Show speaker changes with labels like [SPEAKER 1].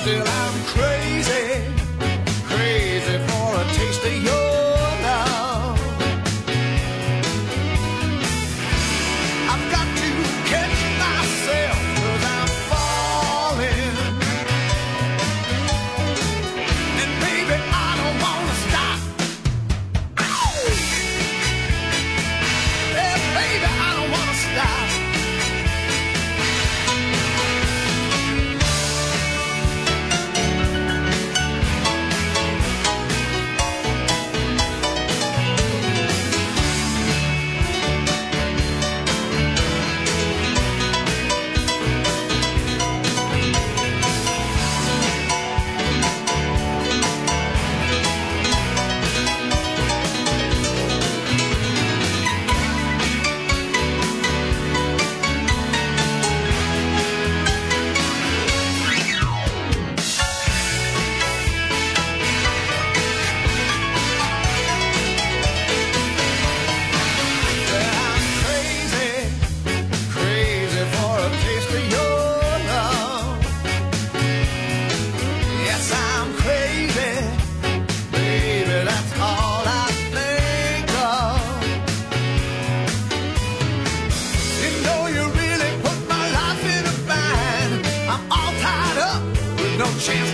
[SPEAKER 1] Still, I'm chance